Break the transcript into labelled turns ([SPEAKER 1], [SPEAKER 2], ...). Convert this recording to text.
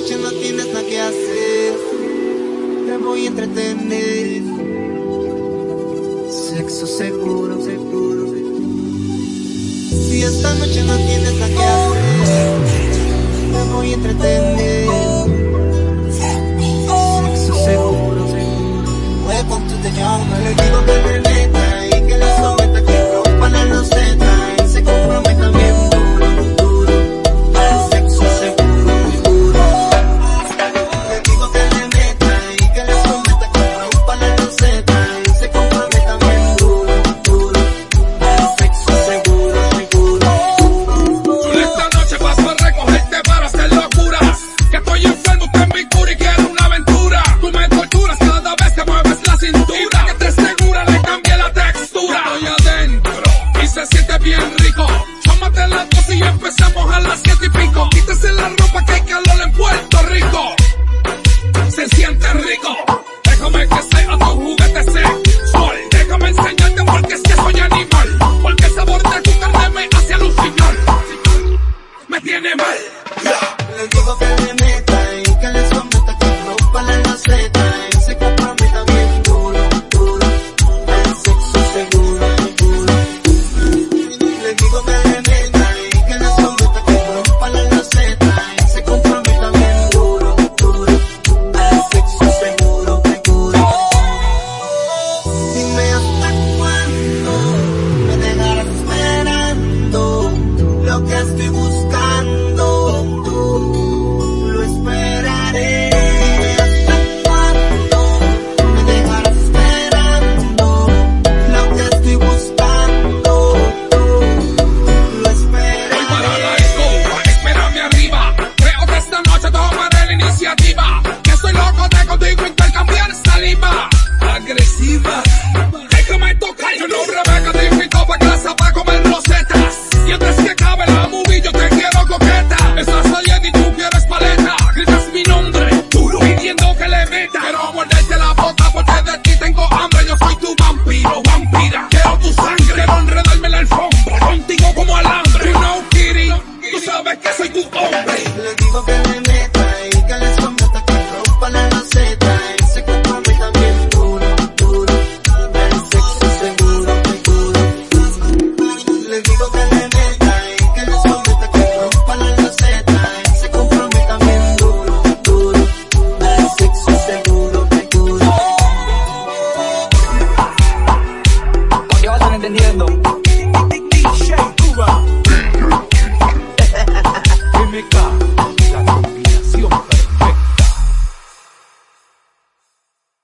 [SPEAKER 1] noche no tienes nada que hacer, te voy a entretener. Sexo seguro, seguro. Si esta noche no tienes nada que hacer, te voy a entretener.
[SPEAKER 2] que mi y quiero una aventura. Tú me torturas cada vez que mueves la cintura. Que te segura le cambié la textura. Estoy adentro y se siente bien rico. Tómate las dos y empezamos a las siete y pico. Quítese la ropa que hay calor en Puerto Rico. Se siente rico. Déjame que iniciativa. Que soy loco de contigo intercambiar saliva. Agresiva. Déjame tocar. Yo no Rebeca te invito pa' casa pa' comer rosetas. Y antes que cabe la movie yo te quiero coqueta. Estás saliendo y tú quieres paleta. Gritas mi nombre. Duro. Pidiendo que le meta. Pero amor
[SPEAKER 3] entendiendo.
[SPEAKER 4] DJ